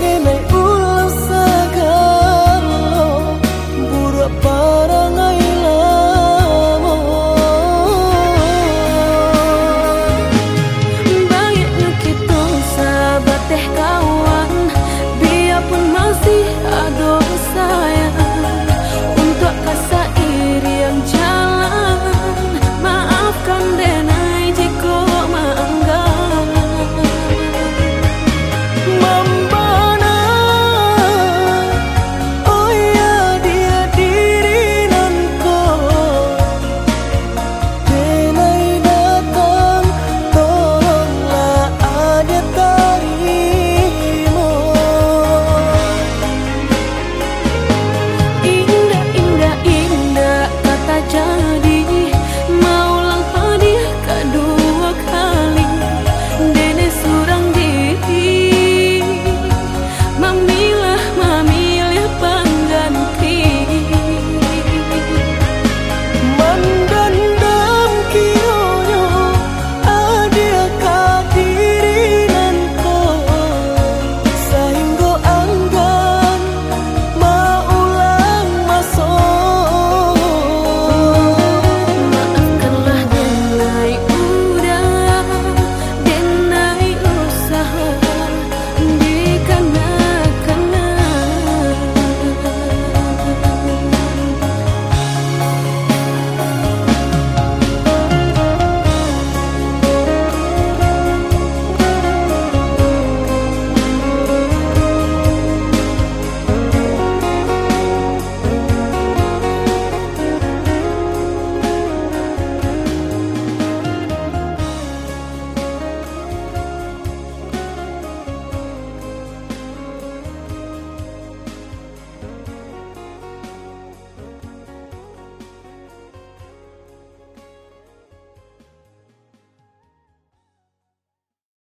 你们。